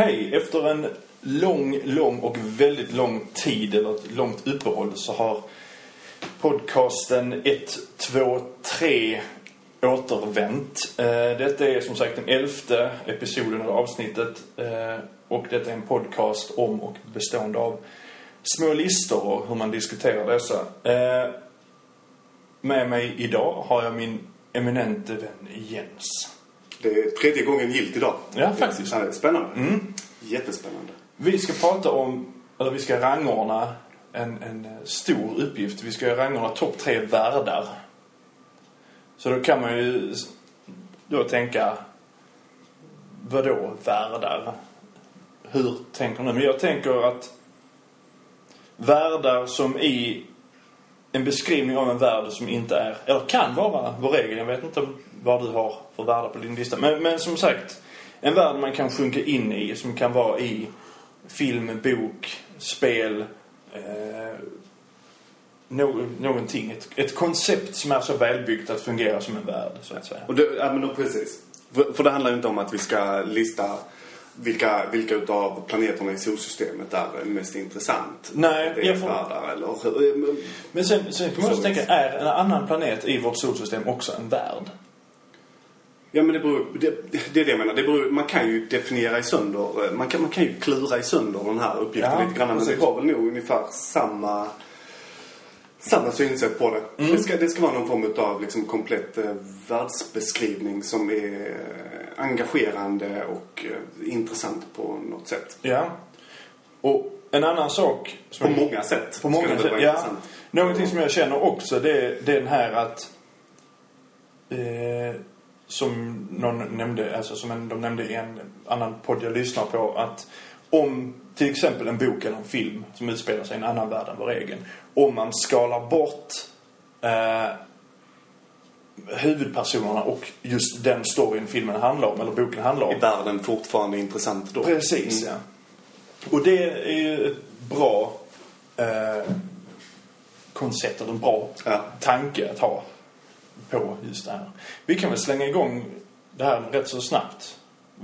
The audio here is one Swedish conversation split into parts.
Hej! Efter en lång, lång och väldigt lång tid, eller ett långt uppehåll, så har podcasten 1, 2, 3 återvänt. Eh, Detta är som sagt den elfte episoden eller avsnittet. eh, Och detta är en podcast om och bestående av små listor och hur man diskuterar dessa. Eh, Med mig idag har jag min eminente vän Jens. Det är tredje gången gilt idag. Ja, faktiskt. Spännande. Jättespännande. Vi ska prata om, eller vi ska rangordna en, en eh, stor uppgift. Vi ska rangordna topp tre världar. Så då kan man ju då tänka, vadå världar? Hur tänker ni? Men jag tänker att världar som i en beskrivning av en värld som inte är, eller kan vara vår egen. Jag vet inte vad du har för världar på din lista. Men, men som sagt, en värld man kan sjunka in i, som kan vara i film, bok, spel, eh, nå, någonting. Ett, ett koncept som är så välbyggt att fungera som en värld, så att säga. Och det, ja, men då, precis. För, för det handlar ju inte om att vi ska lista vilka, vilka utav planeterna i solsystemet är mest intressant. Nej, jag får- världar eller... Men sen, sen kan man också Så tänka, är en annan planet i vårt solsystem också en värld? Ja men det beror, det, det är det jag menar. Det beror, man kan ju definiera i sönder, eh, man kan, man kan ju klura i sönder den här uppgiften Ja, lite grann. Men vi har väl nog ungefär samma, samma synsätt på det. Mm. Det, ska, det ska vara någon form av liksom komplett eh, världsbeskrivning som är eh, engagerande och eh, intressant på något sätt. Ja. Och en annan sak... Som På jag- många sätt. På många sätt, ja. intressant. Någonting som jag känner också, det är det är den här att... Eh, som någon nämnde, alltså som en, de nämnde i en annan podd jag lyssnar på, att om till exempel en bok eller en film som utspelar sig i en annan värld än vår egen. Om man skalar bort eh, huvudpersonerna och just den storyn filmen handlar om, eller boken handlar om. Är världen fortfarande intressant då? Precis, ja. Och det är ju ett bra eh, koncept, eller en bra Ja. tanke att ha på just det här. Vi kan väl slänga igång det här rätt så snabbt.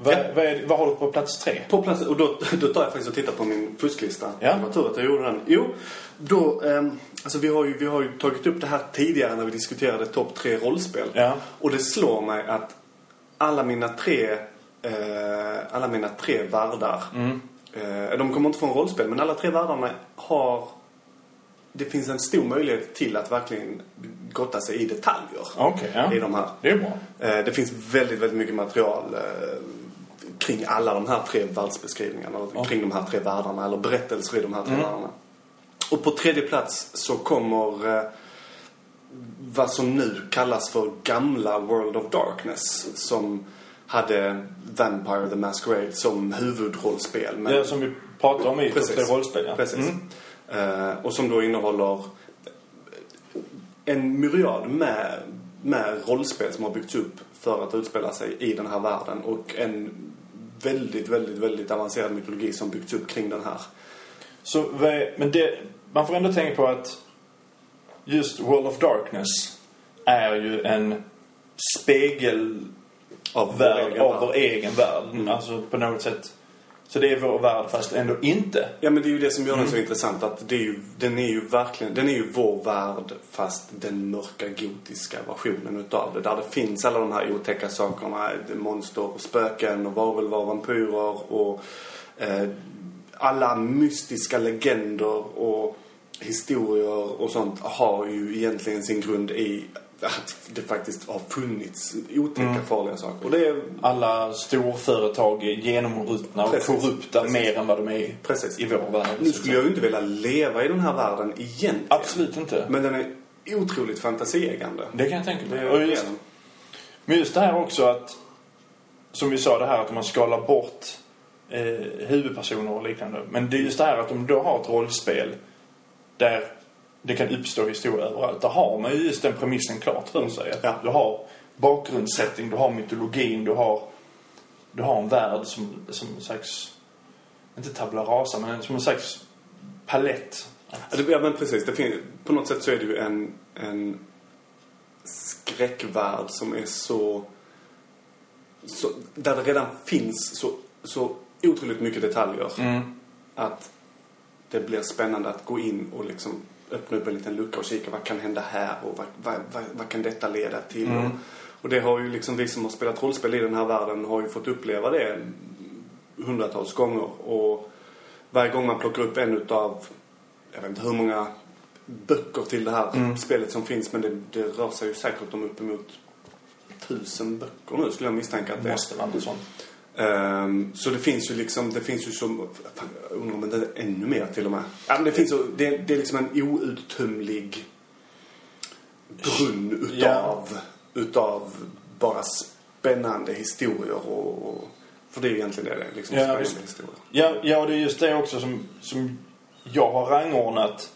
Vad, Ja. vad, är, vad har du på plats tre? På plats, och då, då tar jag faktiskt och tittar på min fusklista. Ja. Det var tur att jag gjorde den. Jo, då, ehm, alltså vi har, ju, vi har ju tagit upp det här tidigare när vi diskuterade topp tre rollspel. Ja. Och det slår mig att alla mina tre, eh, alla mina tre världar, Mm. eh, de kommer inte från rollspel, men alla tre världarna har, det finns en stor möjlighet till att verkligen gotta sig i detaljer. Okej, ja. I de här. Det är bra. Eh, Det finns väldigt, väldigt mycket material eh, kring alla de här tre världsbeskrivningarna. eller Kring de här tre världarna, eller berättelser i de här tre världarna. Och på tredje plats så kommer eh, vad som nu kallas för gamla World of Darkness. Som hade Vampire the Masquerade som huvudrollspel. Men Det som vi pratade om i Precis. Rollspel. Ja. Precis. Mm. Eh, och som då innehåller en myriad med, med rollspel som har byggts upp för att utspela sig i den här världen. Och en väldigt, väldigt, väldigt avancerad mytologi som byggts upp kring den här. Så, men det, man får ändå tänka på att just World of Darkness är ju en spegel Av vår värld egen av värld. vår egen värld. Mm. Alltså på något sätt. Så det är vår värld fast ändå inte. Ja men det är ju det som gör den Mm. så intressant att det är ju, den är ju verkligen, den är ju vår värld fast den mörka gotiska versionen utav det. Där det finns alla de här otäcka sakerna, monster och spöken och varulvar och vampyrer och eh, alla mystiska legender och historier och sånt har ju egentligen sin grund i att det faktiskt har funnits otäcka Mm. farliga saker. Och det är Alla storföretag är genomruttna och Precis. korrupta Precis. mer än vad de är Precis. i vår värld. Nu skulle jag ju inte vilja leva i den här världen egentligen. Absolut inte. Men den är otroligt fantasieggande. Det kan jag tänka mig. Och just, men just det här också att, som vi sa det här att man skalar bort eh, huvudpersoner och liknande. Men det är just det här att om du har ett rollspel där det kan uppstå historier överallt. Där har man ju just den premissen klart för sig. Att Ja. Du har bakgrundssättning, du har mytologin, du har, du har en värld som, som en slags, inte tabula rasa, men som en slags palett. Ja, men precis. Det fin- på något sätt så är det ju en, en skräckvärld som är så, så... Där det redan finns så, så otroligt mycket detaljer. Mm. Att det blir spännande att gå in och liksom öppna upp en liten lucka och kika vad kan hända här och vad, vad, vad, vad kan detta leda till? Mm. Och, och det har ju liksom vi som har spelat rollspel i den här världen har ju fått uppleva det hundratals gånger. Och varje gång man plockar upp en utav, jag vet inte hur många böcker till det här Mm. spelet som finns men det, det rör sig ju säkert om uppemot tusen böcker nu skulle jag misstänka att det är. Måste vara något sånt. Ehm, så det finns ju liksom, det finns ju som, fan, jag undrar om det är ännu mer till och med. Ja, men det finns ju, det, det är liksom en outtömlig brunn utav, utav bara spännande historier och, och för det är egentligen det det liksom Ja, spännande visst. historier. Ja, ja, det är just det också som, som jag har rangordnat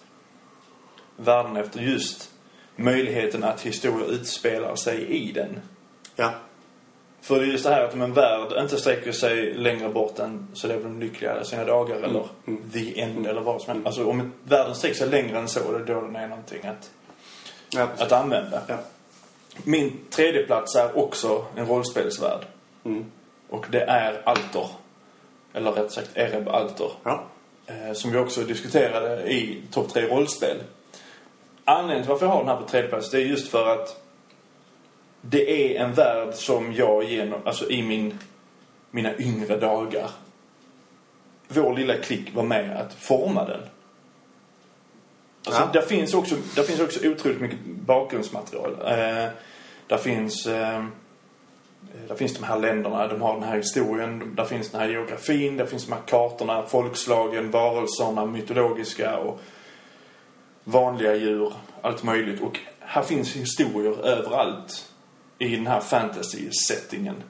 världen efter just möjligheten att historier utspelar sig i den. Ja. För det är just det här att om en värld inte sträcker sig längre bort än så lever de lyckliga sina dagar eller Mm. the end eller vad som helst. Alltså om världen sträcker sig längre än så, det är då den är någonting att, Ja, att använda. ja. Min tredje plats är också en rollspelsvärld. Mm. Och det är Alter. Eller rätt sagt Ereb Alter. Ja. Eh, som vi också diskuterade i topp tre rollspel. Anledningen till varför jag har den här på tredje plats, det är just för att det är en värld som jag genom, alltså i min, mina yngre dagar, vår lilla klick var med att forma den. Alltså, Ja. där, finns också, där finns också otroligt mycket bakgrundsmaterial. Eh, där finns eh, där finns de här länderna, de har den här historien, där finns den här geografin, där finns de här kartorna, folkslagen, varelserna, mytologiska och vanliga djur, allt möjligt. Och här finns historier överallt i den här fantasy-settingen.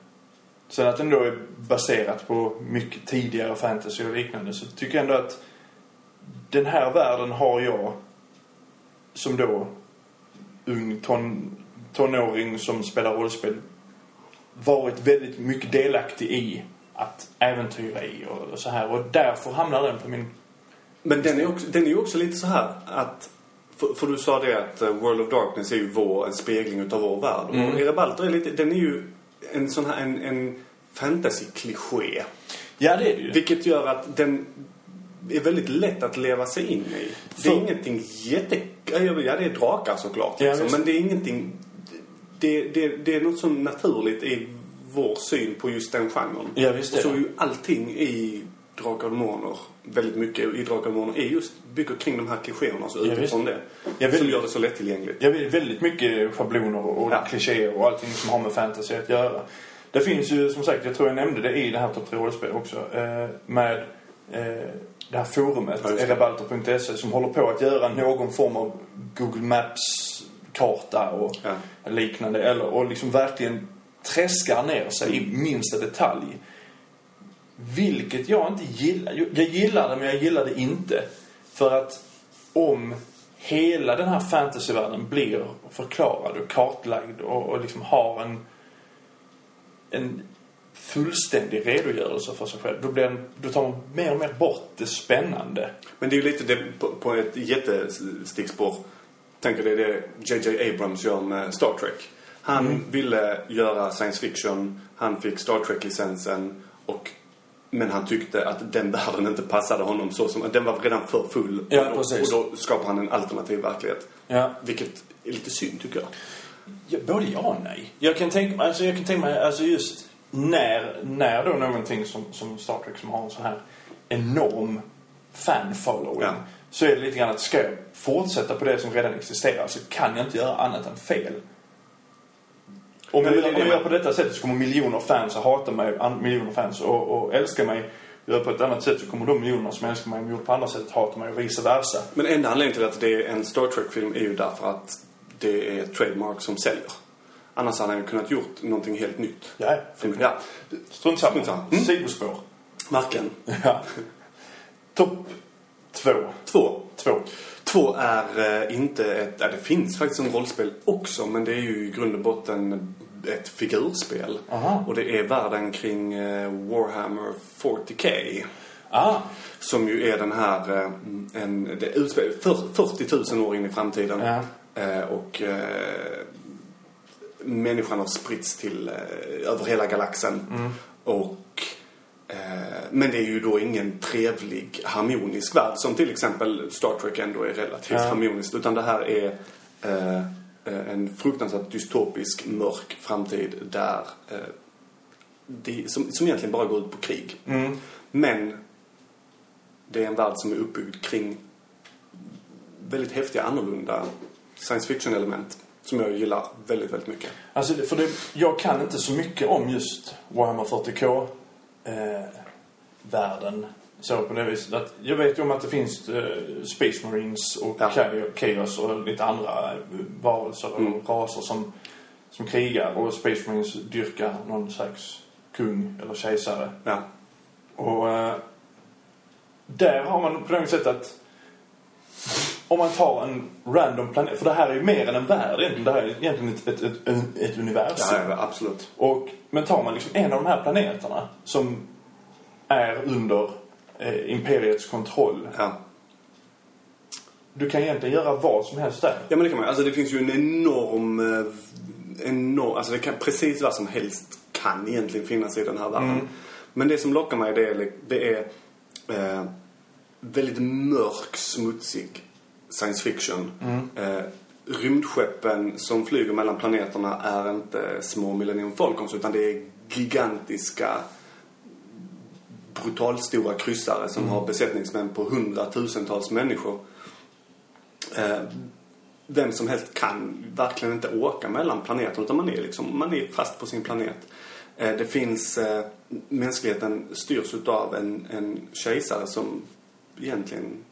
Sen att den då är baserat på mycket tidigare fantasy och liknande så tycker jag ändå att den här världen har jag som då ung ton, tonåring som spelar rollspel varit väldigt mycket delaktig i att äventyra i och, och så här. Och därför hamnar den på min... Men den är, också, den är ju också lite så här att för, för du sa det att eh, World of Darkness är ju vår, en spegling utav vår värld. Mm. Och Erebalter är lite, den är ju en sån här, en, en fantasy-kliché. Ja, det är det ju. Vilket gör att den är väldigt lätt att leva sig in i. Det är ingenting jätte... Ja, det är drakar såklart. Ja, liksom, men det är ingenting... Det, det, det är något så naturligt i vår syn på just den genren. Ja, visst Och så är ju allting i Drakar och Demoner, väldigt mycket i Drakar och Demoner, är just bygger kring de här klichéerna. Så Ja, utifrån det. Ja, som gör det så lättillgängligt. Jag vet väldigt mycket schabloner och Ja. klichéer och allting som har med fantasy att göra. Det finns ju som sagt, jag tror jag nämnde det i det här topp 3 rollspel också, eh, med eh, det här forumet, Ja, erebalter.se, som håller på att göra någon form av Google Maps-karta och Ja. liknande. Eller, och liksom verkligen träskar ner sig i minsta detalj. Vilket jag inte gillar. Jag gillar det, men jag gillar det inte. För att om hela den här fantasyvärlden blir förklarad och kartlagd och, och liksom har en, en fullständig redogörelse för sig själv. Då, blir den, då tar man mer och mer bort det spännande. Men det är ju lite det på, på ett jättestickspår. Tänker det är det J.J. Abrams gör med Star Trek. Han Mm. ville göra science fiction. Han fick Star Trek-licensen. Och, men han tyckte att den världen inte passade honom så som... Den var redan för full. Ja, och, då, och då skapade han en alternativ verklighet. Ja. Vilket är lite synd tycker jag. Ja, både ja och nej. Jag kan tänka mig, alltså jag kan tänka mig, alltså just när, när då någonting som, som Star Trek som har en sån här enorm fan-following. Ja. Så är det lite grann att ska jag fortsätta på det som redan existerar så kan jag inte göra annat än fel. Om jag, om jag gör på detta sättet så kommer miljoner fans att hata mig, miljoner fans och, och älska mig. Gör på ett annat sätt så kommer de miljonerna som älskar mig gör på andra sätt hata mig och vice versa. Men enda anledningen till att det är en Star Trek-film är ju därför att det är ett trademark som säljer. Annars hade han ju kunnat gjort någonting helt nytt. Ja, Ja. Strunt samma. Mm. Sidospår. Marken. Ja. Topp två. Två. Två. Två är eh, inte ett... Ja, det finns faktiskt en rollspel också, men det är ju i grund och botten ett figurspel. Aha. Och det är världen kring eh, Warhammer 40K. Ah, Som ju är den här... eh, En, det utspel, för, 40 000 år in i framtiden. Ja. Och människan har spritts till över hela galaxen. Och Eh, men det är ju då ingen trevlig, harmonisk värld som till exempel Star Trek ändå är relativt Ja. harmoniskt. Utan det här är eh, eh, en fruktansvärt dystopisk, mörk framtid där eh, det, som, som egentligen bara går ut på krig. Mm. Men det är en värld som är uppbyggd kring väldigt häftiga, annorlunda science fiction-element som jag gillar väldigt, väldigt mycket. Alltså, för det, jag kan inte så mycket om just Warhammer 40K eh, världen. Så på det viset att jag vet ju om att det finns eh, Space Marines och Ja. Cha- Chaos och lite andra eh, varelser Mm. och raser som, som krigar och Space Marines dyrkar någon slags kung eller kejsare. Ja. Och eh, där har man på något sätt att om man tar en random planet, för det här är ju mer än en värld egentligen. Det här är egentligen ett, ett, ett, ett, universum. Ja, ja, absolut. Och, men tar man liksom en av de här planeterna som är under eh, Imperiets kontroll. Ja. Du kan egentligen göra vad som helst där. Ja men det kan man Alltså det finns ju en enorm, eh, enorm alltså det kan precis vad som helst kan egentligen finnas i den här världen. Mm. Men det som lockar mig det är, det är eh, väldigt mörk, smutsig science fiction. Eh, rymdskeppen som flyger mellan planeterna är inte små Millennium Falcons utan det är gigantiska brutalstora kryssare som har besättningsmän på hundratusentals människor. Eh, vem som helst kan verkligen inte åka mellan planeterna utan man är liksom, man är fast på sin planet. Eh, det finns, eh, mänskligheten styrs utav en, en kejsare som egentligen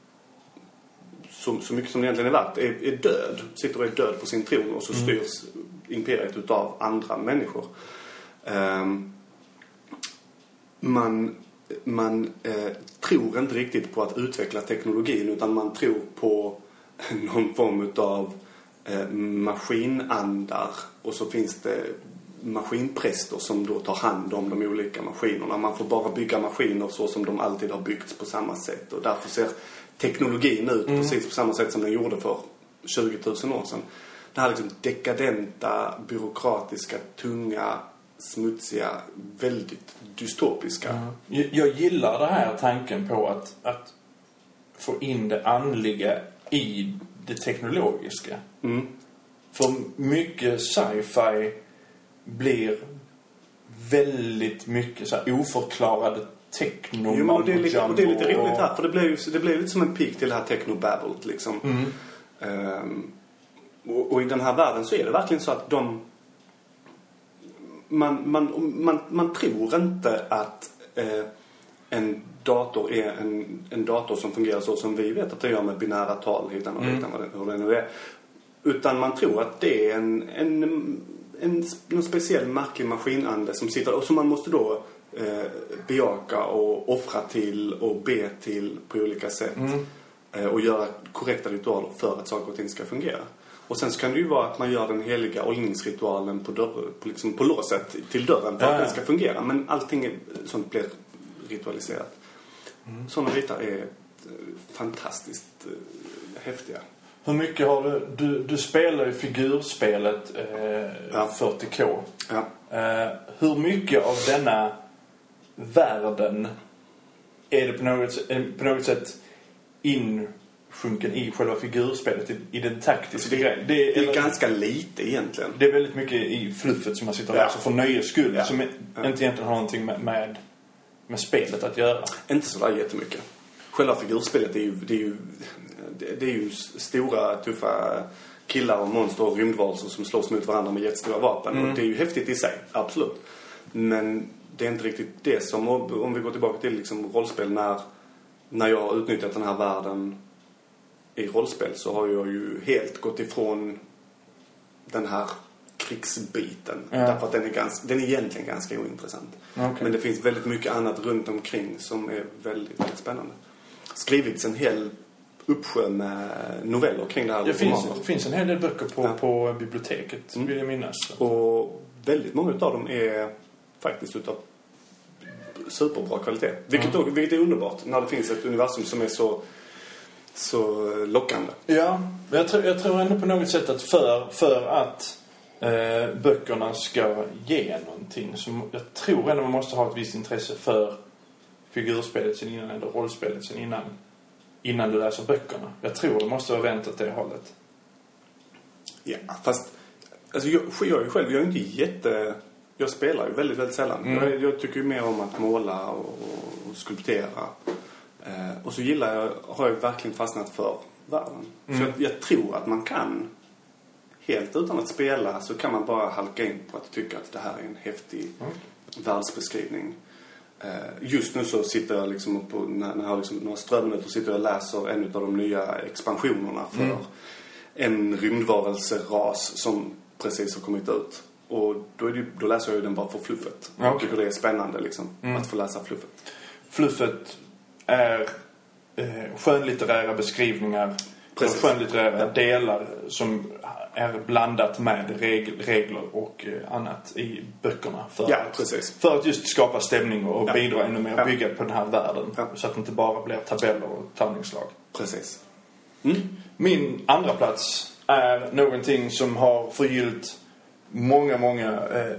så, så mycket som det egentligen är värt, är, är död. Sitter och är död på sin tron och så styrs imperiet utav andra människor. Ehm, man man eh, tror inte riktigt på att utveckla teknologin utan man tror på någon form utav eh, maskinandar och så finns det maskinpräster som då tar hand om de olika maskinerna. Man får bara bygga maskiner så som de alltid har byggts på samma sätt och därför ser teknologin ut precis på samma sätt som den gjorde för 20 000 år sedan. Det här liksom dekadenta, byråkratiska, tunga, smutsiga, väldigt dystopiska. Jag, jag gillar det här tanken på att, att få in det andliga i det teknologiska. Mm. För mycket sci-fi blir väldigt mycket så oförklarade techno Jo, och det, är lite, och det är lite roligt här för det blev ju det blev lite som en pik till det här technobabblet liksom. Mm. Ehm, och, och i den här världen så är det verkligen så att de... Man, man, man, man tror inte att eh, en dator är en, en dator som fungerar så som vi vet att det gör med binära tal hitan och Mm. ditan, vad det- hur det nu är. Utan man tror att det är en, en, en, någon speciell märklig maskinande som sitter och som man måste då eh, bejaka och offra till och be till på olika sätt. Mm. Eh, och göra korrekta ritualer för att saker och ting ska fungera. Och sen så kan det ju vara att man gör den heliga åldningsritualen på, dörr, på, liksom på låset till dörren för att ja. den ska fungera. Men allting sånt blir ritualiserat. Mm. Sådana bitar är eh, fantastiskt häftiga. Hur mycket har du... Du, du spelar ju figurspelet eh, Ja. 40K. Ja. Eh, hur mycket av denna världen är det på något, sätt- eh, på något sätt insjunken i själva figurspelet, i, i den taktiska grejen? Det, Det är eller- ganska lite egentligen. det är väldigt mycket i fluffet som man sitter och Ja. läser för nöjes skull. Ja. Som Ja. inte egentligen har någonting med, med, med spelet att göra. Inte sådär jättemycket. Själva figurspelet är ju, det är ju, det är ju stora, tuffa killar och monster och rymdvarelser som slåss mot varandra med jättestora vapen. Och det är ju häftigt i sig, absolut. Men det är inte riktigt det som, om vi går tillbaka till liksom rollspel, när, när jag har utnyttjat den här världen i rollspel så har jag ju helt gått ifrån den här krigsbiten. Ja. Därför att den är, ganska, den är egentligen ganska ointressant. Okej. Men det finns väldigt mycket annat runt omkring som är väldigt, väldigt spännande. Skrivits en hel uppsjö med noveller kring det här. Det finns, det finns en hel del böcker på, Ja. på biblioteket, Mm. vill jag minnas. Och väldigt många av dem är faktiskt utav superbra kvalitet. Vilket, då, vilket är underbart när det finns ett universum som är så, så lockande. Ja, men jag tror, jag tror ändå på något sätt att för, för att eh, böckerna ska ge någonting så jag tror ändå man måste ha ett visst intresse för figurspelet sen innan eller rollspelet sen innan. Innan du läser böckerna. Jag tror det måste vara vänt åt det hållet. Ja, fast... Alltså jag, jag själv, jag är inte jätte... Jag spelar ju väldigt, väldigt sällan. Mm. Jag, jag tycker ju mer om att måla och, och skulptera. Eh, och så gillar jag, har jag verkligen fastnat för världen. Mm. Så jag, jag tror att man kan, helt utan att spela, så kan man bara halka in på att tycka att det här är en häftig Mm. världsbeskrivning. Eh, just nu så sitter jag liksom på, när, när jag har liksom några ströminuter sitter jag och läser en av de nya expansionerna för Mm. en rymdvarelseras som precis har kommit ut. Och då, det, då läser jag den bara för fluffet. Ja, Jag tycker det är spännande liksom, Mm. att få läsa fluffet. Fluffet är eh, skönlitterära beskrivningar. Precis. Skönlitterära Ja. delar som är blandat med reg- regler och eh, annat i böckerna. För, Ja, att, för att just skapa stämning och Ja. bidra ännu mer Ja. bygga på den här världen. Så att det inte bara blir tabeller och tärningslag. Precis. Min andra plats är någonting som har förgyllt många, många eh,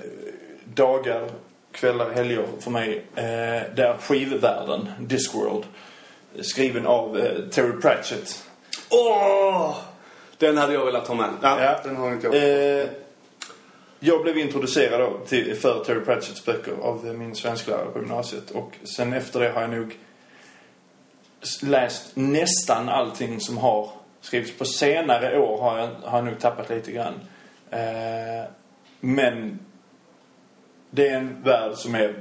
dagar, kvällar, helger för mig. Eh, det är skivvärlden, Discworld. Skriven av eh, Terry Pratchett. Åh! Den hade jag velat ha med. Ja, Ja. den har inte jag. Eh, jag blev introducerad då till, för Terry Pratchetts böcker av eh, min svensklärare på gymnasiet. Och sen efter det har jag nog läst nästan allting som har skrivits. På senare år har jag, har jag nog tappat lite grann. Eh, men det är en värld som är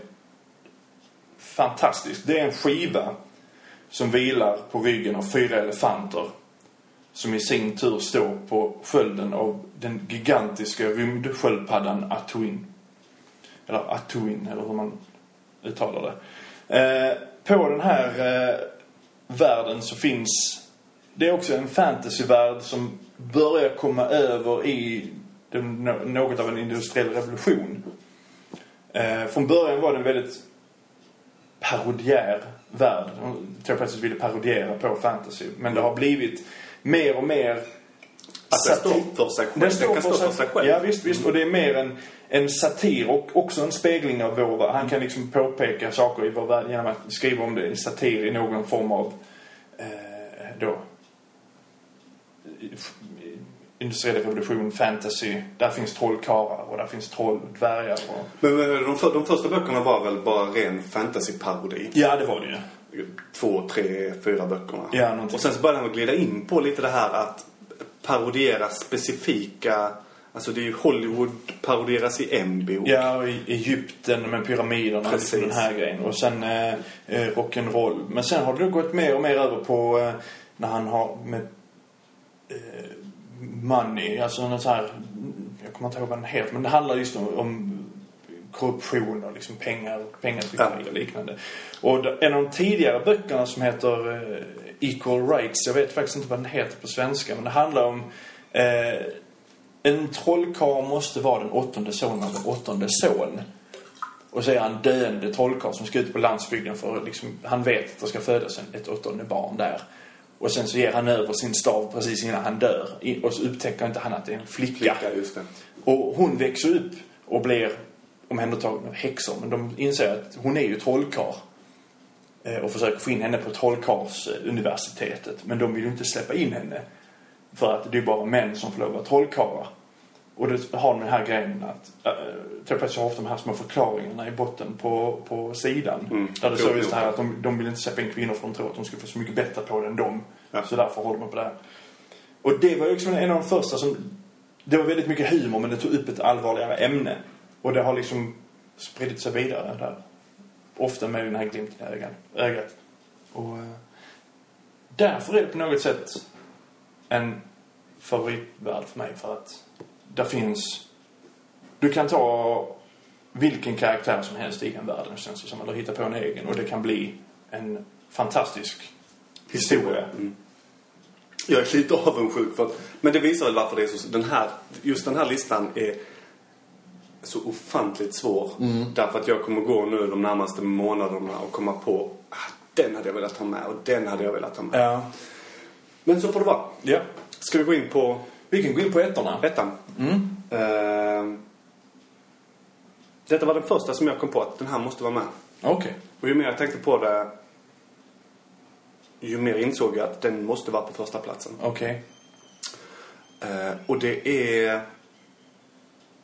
fantastisk. Det är en skiva som vilar på ryggen av fyra elefanter som i sin tur står på skölden av den gigantiska rymdsköldpaddan Atuin. Eller Atuin, eller hur man uttalar det. Eh, på den här eh, världen så finns... Det är också en fantasyvärld som börjar komma över i den, nå- något av en industriell revolution. Eh, från början var det en väldigt parodiär värld. Terry Pratchett ville parodiera på fantasy. Men det har blivit mer och mer... Att den står för sig själv. Den står kan för, stå för sig, sig själv. Ja, visst, visst. Och det är mer en, en satir och också en spegling av vår värld. Han kan liksom påpeka saker i vår värld genom att skriva om det i satir i någon form av eh, då industriell revolution, fantasy. Där finns trollkarlar och där finns troll och och... Men, men de, för, de första böckerna var väl bara ren fantasyparodi? Ja, det var det ju. Två, tre, fyra böckerna. Ja, någonting. och sen så började han glida in på lite det här att parodiera specifika... Alltså det är ju Hollywood parodieras i en bok. Ja, och i Egypten med pyramiderna. Precis. Liksom den här grejen. Och sen eh, eh, rock'n'roll. Men sen har det gått mer och mer över på eh, när han har med eh, money. Alltså en sån här, jag kommer inte ihåg vad den heter. Men det handlar just om, om korruption och liksom pengar, pengatryckeri Ja. och liknande. Och en av de tidigare böckerna som heter eh, Equal Rights. Jag vet faktiskt inte vad den heter på svenska. Men det handlar om eh, en trollkarl måste vara den åttonde sonen av den åttonde son. Och så är han döende trollkarl som ska ut på landsbygden för liksom, han vet att det ska födas ett åttonde barn där. Och sen så ger han över sin stav precis innan han dör. Och så upptäcker inte han att det är en flicka. Flicka. Och hon växer upp och blir omhändertagen av häxor. Men de inser att hon är ju trollkarl. Eh, Och försöker få in henne på trollkarlsuniversitetet. Men de vill ju inte släppa in henne. För att det är bara män som får lov att vara trollkarlar. Och det har den här grejen att äh, Pratchett har ofta de här små förklaringarna i botten på, på sidan. Mm. Där det står just det här att de, de vill inte släppa in kvinnor för de tror att de ska få så mycket bättre på det än dem. Ja. Så därför håller man på det här. Och det var ju liksom en av de första som... Det var väldigt mycket humor men det tog upp ett allvarligare ämne. Och det har liksom spridit sig vidare där. Ofta med den här glimten i ögat. Och eh, därför är det på något sätt en favoritvärld för mig för att där finns... Du kan ta vilken karaktär som helst i den världen känns det som. Eller hitta på en egen och det kan bli en fantastisk historia. Mm. Jag är lite avundsjuk för att, Men det visar väl varför det är så... Den här, just den här listan är så ofantligt svår. Därför att jag kommer gå nu de närmaste månaderna och komma på ah, den hade jag velat ha med och den hade jag velat ha med. Ja. Men så får det vara. Ja. Ska vi gå in på Vi kan gå in på ettorna. ettan? Mm. Eh, detta var den första som jag kom på att den här måste vara med. Okej. Och ju mer jag tänkte på det ju mer insåg jag att den måste vara på första platsen. Okej. Eh, och det är...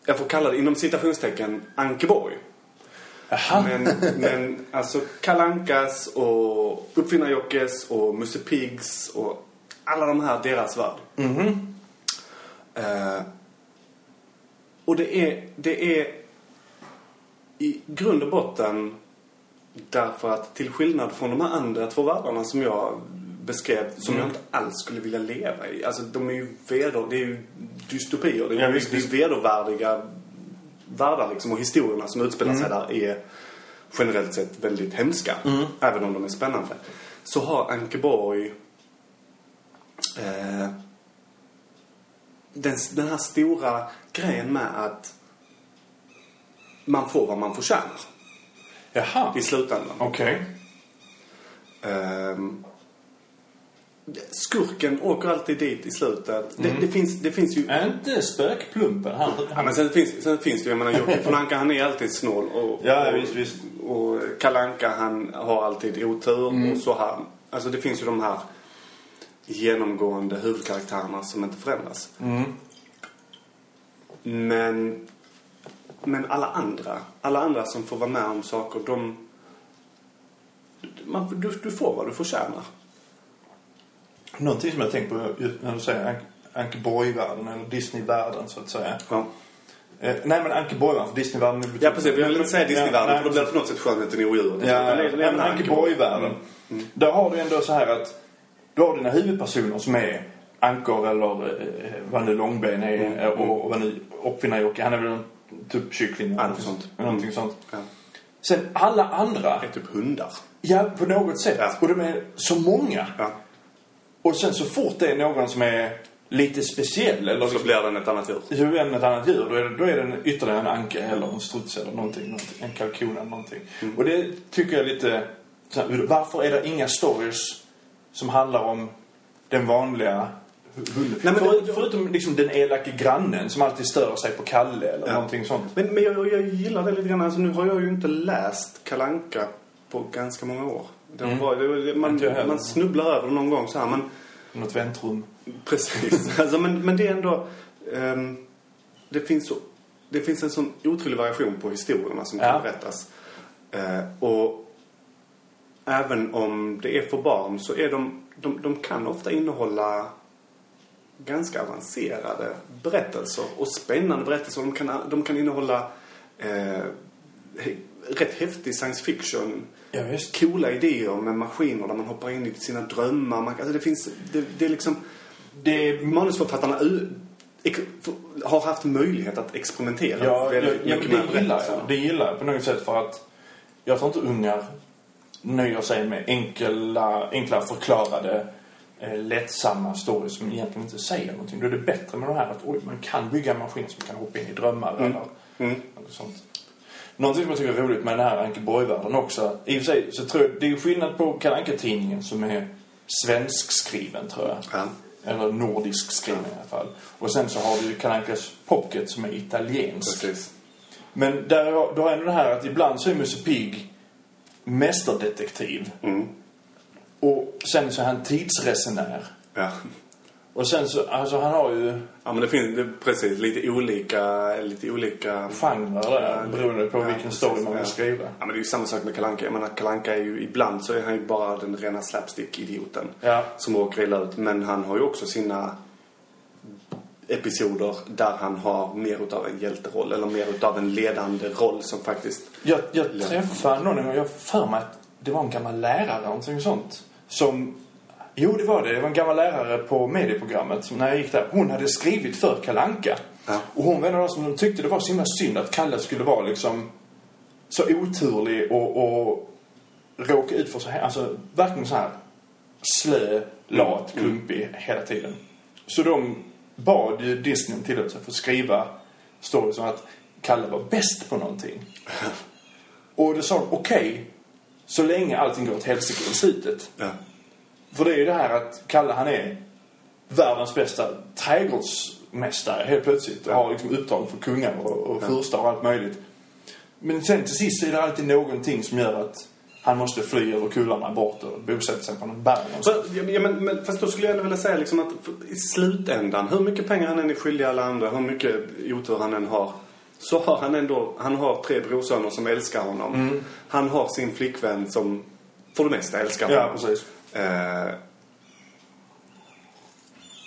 Jag får kalla det inom citationstecken Ankeborg. Jaha. Men, men alltså Kalankas och Uppfinnarjockes och Musse Pigs och alla de här, deras värld. Mhm. Eh, och det är, det är i grund och botten därför att till skillnad från de här andra två världarna som jag beskrev, som Mm. jag inte alls skulle vilja leva i. Alltså de är ju veder, det är ju dystopier. Det är, Ja, ju det är vedervärdiga världar liksom. Och historierna som utspelar sig Mm. där är generellt sett väldigt hemska. Även om de är spännande. Så har Ankeborg eh, den, den här stora grejen med att man får vad man förtjänar Jaha. i slutändan. Okej. Ehm, skurken åker alltid dit i slutet. Det, det, finns, det finns ju... Är inte spökplumpen han? Ja, men sen finns, sen finns det ju, jag menar Jocke von Anka han är alltid snål och, Ja, visst, visst. och Kalle Anka han har alltid otur och så här. Alltså det finns ju de här genomgående huvudkaraktärerna som inte förändras. Men, men alla andra, alla andra som får vara med om saker, de... Man, du, du får vad du förtjänar. Någonting som jag tänkt på när du säger Anke- Ankeborg-världen eller Disney-världen så att säga. Ja. Eh, nej men Ankeborg-världen för Disney-världen är Ja, precis. Jag vill inte säga Disneyvärlden Ja, för då blir det på något sätt skönheten i odjuret. Ja, är men en Ankeborg-världen. Där har du ändå så här att du har dina huvudpersoner som är Ankor eller eh, vad nu Långben är eh, och, och vad nu Uppfinnar-Jocke. Han är väl en tuppkyckling Ja, något sånt. Någonting sånt. Ja. Sen alla andra, Det är typ hundar. ja på något sätt. Ja. Och de är så många. Ja. Och sen så fort det är någon som är lite speciell eller Så blir den ett annat djur. så är det ett annat djur. Då är det, då är det en, ytterligare en anka eller en struts eller någonting, någonting. En kalkon eller någonting. Mm. Och det tycker jag är lite... Här, varför är det inga stories som handlar om den vanliga hunden? Nej, men För, förutom liksom den elake grannen som alltid stör sig på Kalle eller Ja. någonting sånt. Men, men jag, jag gillar det lite grann. Alltså, nu har jag ju inte läst Kalanka på ganska många år. Det har varit, det, man, man snubblar över det någon gång så här. Men, Något väntrum. precis. alltså, men, men det är ändå... ehm, det, finns så, det finns en sån otrolig variation på historierna som Ja. kan berättas. Eh, och även om det är för barn så är de, de, de kan ofta innehålla ganska avancerade berättelser och spännande berättelser. De kan, de kan innehålla eh, rätt häftig science fiction. Ja, visst. Coola idéer med maskiner där man hoppar in i sina drömmar. Man, alltså det finns, det, det är liksom, Det, manusförfattarna har haft möjlighet att experimentera ja, väldigt ja, mycket men med det gillar jag. Det gillar jag på något sätt för att jag tror inte ungar nöjer sig med enkla, enkla förklarade eh, lättsamma stories som egentligen inte säger någonting. Då är det bättre med det här att oj, man kan bygga en maskin som kan hoppa in i drömmar eller Mm. något sånt. Någonting som jag tycker är roligt med den här Ankeborg-världen också. I och för sig så tror jag det är skillnad på Kalle Anka-tidningen som är svenskskriven tror jag. Ja. Eller nordisk skriven i alla fall. Och sen så har du ju Kalle Ankas Pocket som är italiensk. Precis. Men där, har- du har ändå det här att ibland så är Musse Pigg mästerdetektiv. Mm. Och sen så är han tidsresenär. Ja. Och sen så, alltså han har ju ja, men det finns det precis lite olika, lite olika genrer där beroende på ja, vilken precis, story man vill ja. skriva. Ja, men det är ju samma sak med Kalanka. Jag menar, Kalanka är ju ibland så är han ju bara den rena slapstick-idioten. Ja. Som råkar illa ut. Men han har ju också sina episoder där han har mer utav en hjälteroll. Eller mer utav en ledande roll som faktiskt... Jag, jag träffade någon gång, jag för mig att det var en gammal lärare eller någonting sånt. Som, jo det var det, det var en gammal lärare på medieprogrammet som när jag gick där. Hon hade skrivit för Kalanka Ja. Och hon var en av de som tyckte det var så himla synd att Kalle skulle vara liksom så oturlig och, och råka ut för så här, alltså verkligen så här slö, lat, klumpig hela tiden. Så de bad ju Disney om tillåtelse för att skriva stories om att Kalle var bäst på någonting. Och då sa de okej, så länge allting går åt helsike i slutet. Ja. För det är ju det här att Kalle han är världens bästa trädgårdsmästare helt plötsligt. Och har liksom uppdrag för kungar och, och Ja. furstar och allt möjligt. Men sen till sist så är det alltid någonting som gör att han måste fly över kullarna bort och bosätta sig på någon berg ja, men, men, fast då skulle jag ändå vilja säga liksom att i slutändan, hur mycket pengar han än är skyldig alla andra, hur mycket otur han än har. Så har han ändå, han har tre brorsöner som älskar honom. Han har sin flickvän som för det mesta älskar honom. Ja, precis. Eh,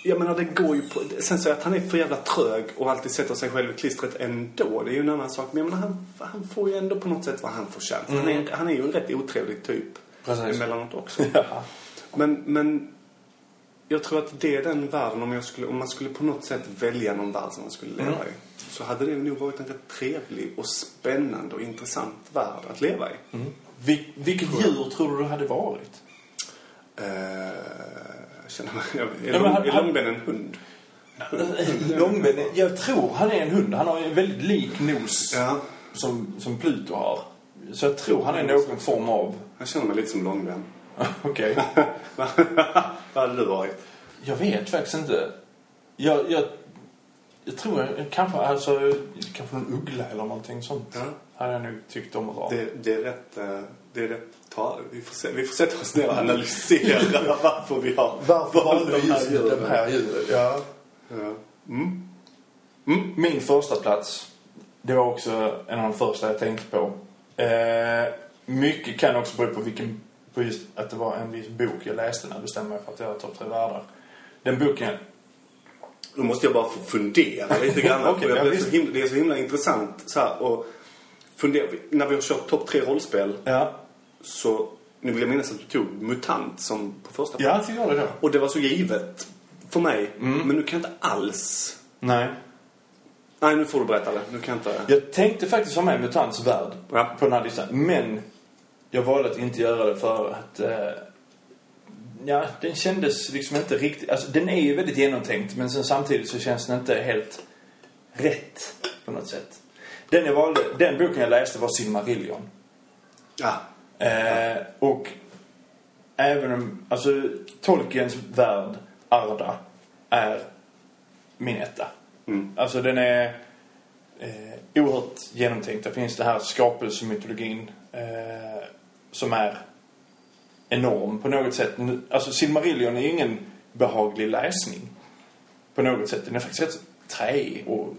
jag menar det går ju på... Sen så att han är för jävla trög och alltid sätter sig själv i klistret ändå. Det är ju en annan sak. Men jag menar han, han får ju ändå på något sätt vad han förtjänar. Mm. Han, är, han är ju en rätt otrevlig typ. Precis. Emellanåt också. Ja. Men, men jag tror att det är den världen om, jag skulle, om man skulle på något sätt välja någon värld som man skulle leva Mm. i. Så hade det nog varit en rätt trevlig och spännande och intressant värld att leva i. Vil, vilket djur tror du det hade varit? Eh, jag känner mig... Är, Ja, han- är långben en hund? Långben, jag tror han är en hund. Han har en väldigt lik nos Ja. som, som Pluto har. Så jag tror han är någon form av... Jag känner mig lite som långben. Okej. Vad hade du varit? Jag vet faktiskt inte. Jag, jag, jag tror jag, kanske, alltså, kanske en uggla eller någonting sånt. Ja. Hade jag nog tyckt om att vara. Det, det är rätt... eh, Det är rätt ta, vi, får se, vi får sätta oss ner och analysera varför vi har valt de här djuren. de här djuren? Ja. Ja. Mm. Min första plats, det var också en av de första jag tänkte på. Eh, mycket kan också bero på vilken, på just att det var en viss bok jag läste när jag bestämde mig för att göra topp tre världar. Den boken, Då måste jag bara få fundera lite grann. För jag visst. så himla, det är så himla intressant så här, och fundera. När vi har kört topp tre rollspel ja, så... Nu vill jag minnas att du tog MUTANT som på första ja jag gör det. Och det var så givet för mig. Mm. Men nu kan jag inte alls... Nej. Nej, nu får du berätta det. Nu kan jag inte... Jag tänkte faktiskt ha med Mutants värld Ja. på den här listan. Men jag valde att inte göra det för att... Eh, ja, den kändes liksom inte riktigt... Alltså den är ju väldigt genomtänkt men sen samtidigt så känns den inte helt rätt på något sätt. Den jag valde, den boken jag läste var Silmarillion. Ja. Eh, och även om, alltså Tolkiens värld, Arda, är min etta. Mm. Alltså den är eh, oerhört genomtänkt. Det finns det här skapelsemytologin eh, som är enorm på något sätt. Alltså Silmarillion är ju ingen behaglig läsning på något sätt. Den är faktiskt rätt träig och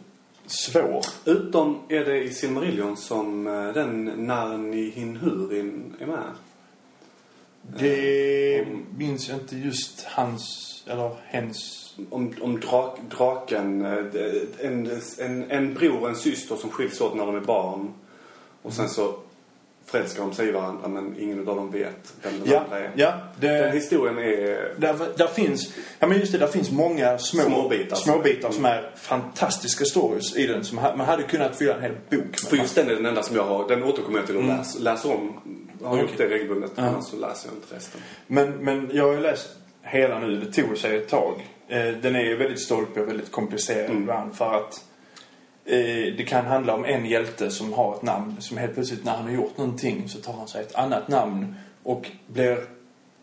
svår. Utom är det i Silmarillion som eh, den Narni Hinhurin är med. Det minns jag inte just hans, eller hens... Om, om drak, draken. eh, En, en, en bror och en syster som skiljs åt när de är barn. Och sen så förälskar de sig i varandra men ingen av dem vet vem den Ja, andra är. ja. Den Det, historien är... där, där finns, ja men just det, där finns många små, Småbitar. småbitar som är fantastiska stories i den. Som man hade kunnat fylla en hel bok med. För just den är den enda som jag har. Den återkommer jag till och läs, läser om. Jag har Okej. gjort det regelbundet. Ja. Annars så läser jag inte resten. Men, men jag har ju läst hela nu. Det tog sig ett tag. Eh, den är ju väldigt stolpig och väldigt komplicerad Mm. ibland för att det kan handla om en hjälte som har ett namn som helt plötsligt när han har gjort någonting så tar han sig ett annat namn och blir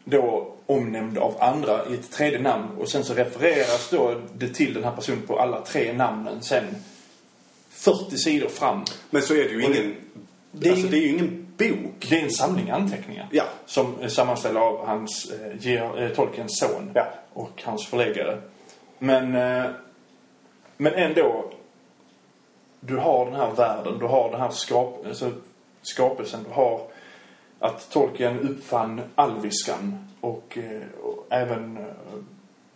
då omnämnd av andra i ett tredje namn och sen så refereras då det till den här personen på alla tre namnen sen 40 sidor fram. Men så är det ju Och ingen... det är alltså det är ju ingen bok. Det är en samling anteckningar. Ja. Som är sammanställda av hans, eh, eh, Tolkiens son Ja. och hans förläggare. Men, eh, men ändå. Du har den här världen, du har den här skap, alltså, skapelsen. Du har att Tolkien uppfann alviskan och, eh, och även eh,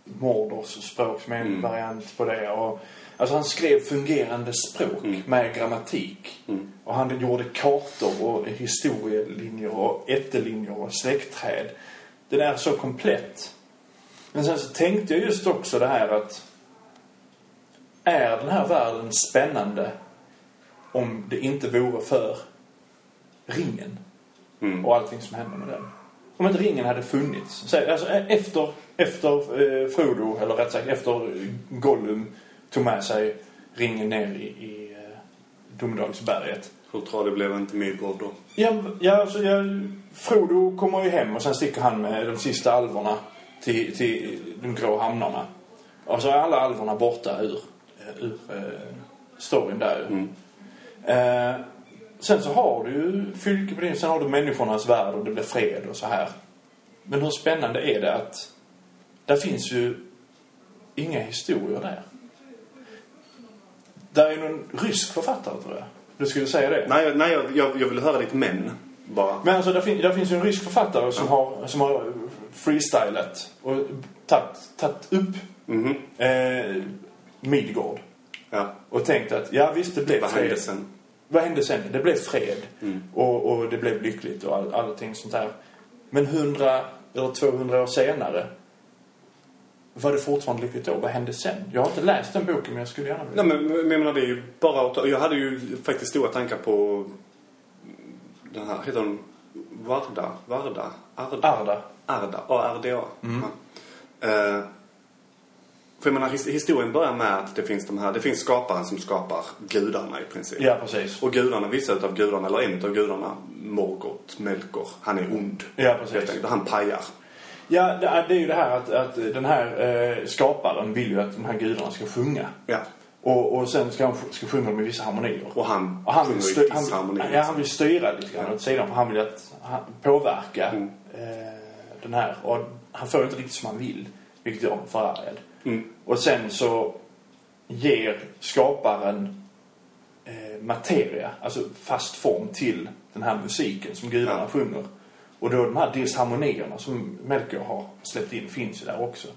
Mordors språk som är en Mm. variant på det. Och, alltså han skrev fungerande språk Mm. med grammatik. Mm. Och han gjorde kartor och historielinjer och ättelinjer och släktträd. Den är så komplett. Men sen så tänkte jag just också det här att är den här världen spännande om det inte vore för ringen Mm. och allting som händer med den? Om inte ringen hade funnits. Så, alltså, efter, efter eh, Frodo, eller rätt sagt efter Gollum tog med sig ringen ner i, i eh, Domedagsberget. Hur tradig blev inte Midgård då? Ja, ja, alltså, ja, Frodo kommer ju hem och sen sticker han med de sista alverna till, till de grå hamnarna. Och så är alla alverna borta ur, ur eh, storyn där ju. Mm. Eh, sen så har du ju Fylke på din, sen har du människornas värld och det blir fred och så här. Men hur spännande är det att där finns ju inga historier där. Där är någon rysk författare tror jag. Du skulle säga det? Nej, nej jag, jag, jag vill höra ditt men. Bara. Men alltså där, fin där finns ju en rysk författare som har, som har freestylat och tagit upp Mhm. eh, Midgård. Ja. Och tänkt att, ja visst det blev Vad fred. hände sen? Vad hände sen? Det blev fred. Mm. Och, och det blev lyckligt och all, allting sånt där. Men 100 eller 200 år senare var det fortfarande lyckligt då? Vad hände sen? Jag har inte läst den boken men jag skulle gärna vilja. Nej, men, men jag menar det är ju bara Jag hade ju faktiskt stora tankar på den här, heter hon Varda? Varda? Arda? Arda. Arda. A-R-D-A. Mm. Ja. Eh, för jag menar, his- historien börjar med att det finns de här, det finns skaparen som skapar gudarna i princip. Ja, precis. Och gudarna, vissa utav gudarna, eller en utav gudarna, Morgoth, Melkor, han är ond. Ja, precis. Han pajar. Ja, det är, ju det här att, att den här eh, skaparen vill ju att de här gudarna ska sjunga. Ja. Och, och sen ska han ska sjunga dem i vissa harmonier. Och han, Och han vill, styr, han, disharmoni, ja, liksom. han vill styra lite grann åt sidan för han vill att han, påverka Mm. eh, den här. Och han får inte riktigt som han vill. Vilket gör honom förargad. Mm. Och sen så ger skaparen eh, materia, alltså fast form till den här musiken som gudarna Ja. sjunger. Och då de här disharmonierna som Melchior har släppt in finns ju där också.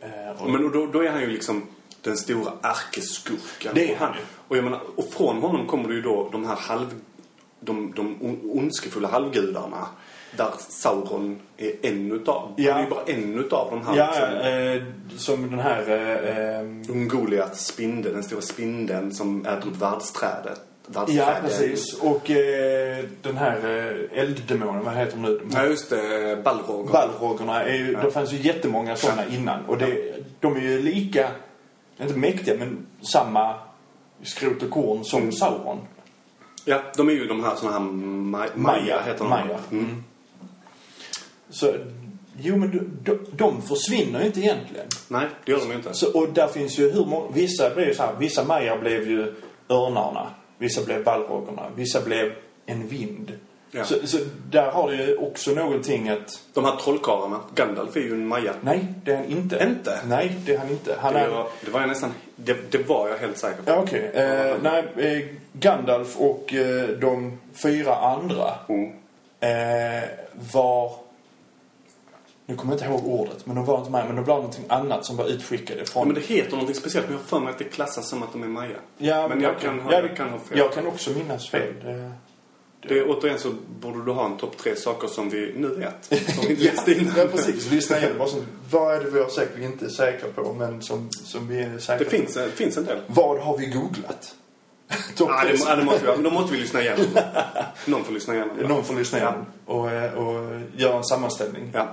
Eh, och, Men då, då är han ju liksom den stora ärkeskurken. Det är han ju. Och jag menar, och från honom kommer det ju då de här halv... De, de on- ondskefulla halvgudarna. Där Sauron är en utav. Ja. Han är ju bara en utav de här. ja, liksom. eh, som den här... Eh, eh, Ungoliats spindel, den stora spindeln som äter upp världsträdet. ja, precis. Och eh, den här eh, elddemonen, vad heter de nu? Ja, just det. Balrog. Balrogerna är ju, det fanns ju jättemånga sådana innan. Och det, de är ju lika, inte mäktiga, men samma skrot och korn som Mm. Sauron. ja, de är ju de här såna här Maja, Maja heter de. Maja. Mm. Så, jo men de, de, försvinner ju inte egentligen. Nej, det gör de inte. Så, och där finns ju hur många, vissa blev ju så här, vissa Maja blev ju örnarna. Vissa blev Balrogerna. Vissa blev en vind. Ja. Så, så där har du ju också någonting att, De här trollkarlarna. Gandalf är ju en Maja. nej det är han inte. Inte? Nej, det är han inte. Han Det är, var, det var jag nästan... Det, det var jag helt säker på. Ja, okej. Eh, nej, eh, Gandalf och eh, de fyra andra Mm. eh, var... Nu kommer jag inte ihåg ordet, men de var inte med. Men de var någonting annat som var utskickade Ja, från... men det heter någonting speciellt, men jag har för mig att det klassas som att de är Maja. Ja, men jag kan ha- ja, jag kan ha fel. Jag kan också minnas fel. Det, Det är, återigen så borde du ha en topp tre saker som vi nu vet. Som vi inte visste innan. ja, precis. Lyssna igen. Bara så, vad är det vi har sagt vi inte är säkra på, men som, som vi är säkra Det på? finns, det finns en del. Vad har vi googlat? Topp Ja, det, ja, det måste vi. Men då måste vi lyssna igenom. Någon får lyssna igenom. Ja. Någon får lyssna igen och, eh, och göra en sammanställning. Ja.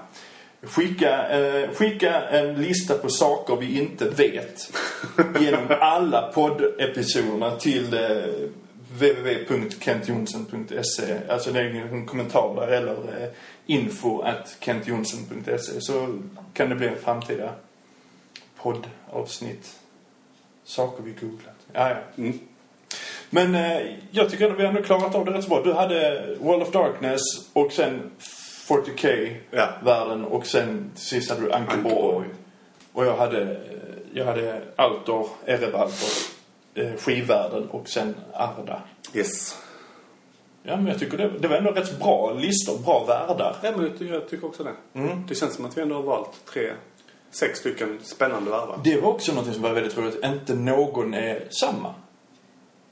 Skicka, eh, skicka en lista på saker vi inte vet genom alla poddepisoderna till eh, www.kentjonsen.se Alltså det är en kommentar där eller eh, info at kentjonsen.se så kan det bli en framtida poddavsnitt. Saker vi googlat. Ja, ja. Mm. Men eh, jag tycker att vi ändå klarat av det rätt så bra. Du hade World of Darkness och sen 40K-världen Ja. och sen till sist hade du Ankeborg. Och jag hade, jag hade Altor, Erevaltor, eh, Skivvärlden och sen Arda. Yes. Ja, men jag tycker det, det var ändå rätt bra listor, bra världar. Ja, men jag tycker, jag tycker också det. Mm. Det känns som att vi ändå har valt tre, sex stycken spännande världar. Det var också något som var väldigt roligt. Inte någon är samma.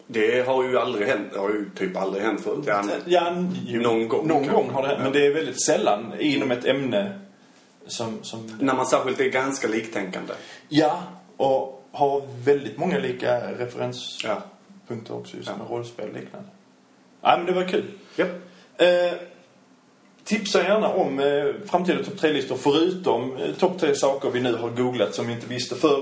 Det har ju aldrig hänt. Det har ju typ aldrig hänt förut. Ja, Ja, jo, Någon gång Någon gång har det hänt. Men Ja. det är väldigt sällan inom ett ämne som, som När man särskilt är ganska liktänkande. Ja, och har väldigt många lika referenspunkter Ja. också just Ja. med rollspel och liknande. Ja, men det var kul. Japp. Eh, tipsa gärna om eh, framtida topp 3-listor förutom eh, topp 3 saker vi nu har googlat som vi inte visste för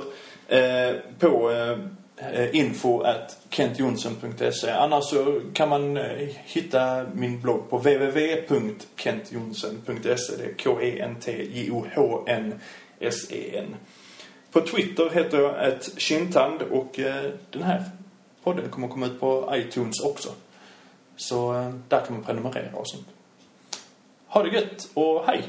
eh, på eh, Eh, info at kentjonsen.se. Annars så kan man eh, hitta min blogg på www.kentjonsen.se. Det är K-E-N-T-J-O-H-N-S-E-N. På Twitter heter jag ett Kintand och eh, den här podden kommer komma ut på iTunes också. Så där kan man prenumerera och sånt. Ha det gött och hej!